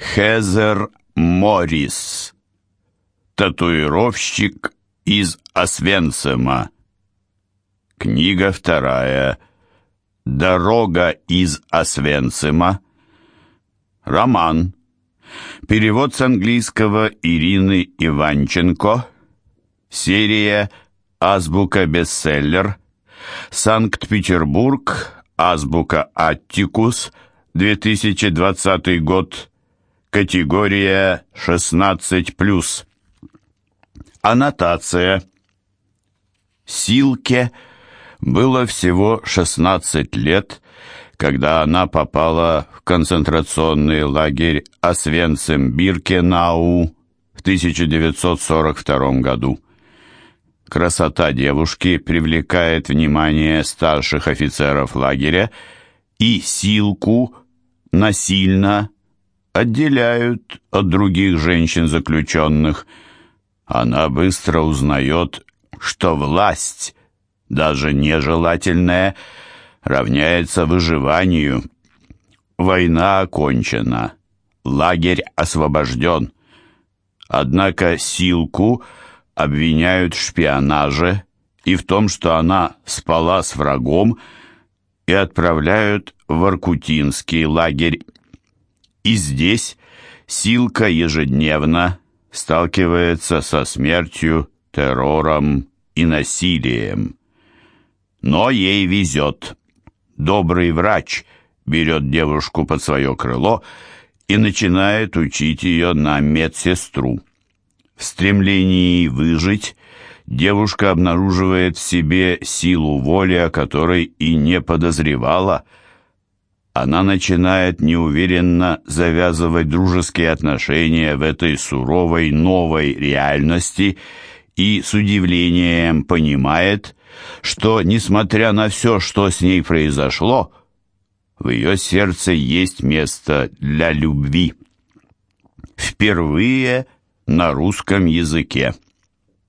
Хезер Моррис. Татуировщик из Освенцима. Книга вторая. Дорога из Освенцима. Роман. Перевод с английского Ирины Иванченко. Серия «Азбука-бестселлер». Санкт-Петербург. Азбука «Аттикус». 2020 год. Категория 16+. Аннотация. Силке было всего 16 лет, когда она попала в концентрационный лагерь Освенцим-Биркенау в 1942 году. Красота девушки привлекает внимание старших офицеров лагеря, и Силку насильно отделяют от других женщин-заключенных. Она быстро узнает, что власть, даже нежелательная, равняется выживанию. Война окончена, лагерь освобожден. Однако Силку обвиняют в шпионаже и в том, что она спала с врагом, и отправляют в Аркутинский лагерь и здесь Силка ежедневно сталкивается со смертью, террором и насилием. Но ей везет. Добрый врач берет девушку под свое крыло и начинает учить ее на медсестру. В стремлении выжить девушка обнаруживает в себе силу воли, о которой и не подозревала – она начинает неуверенно завязывать дружеские отношения в этой суровой новой реальности и с удивлением понимает, что, несмотря на все, что с ней произошло, в ее сердце есть место для любви. Впервые на русском языке.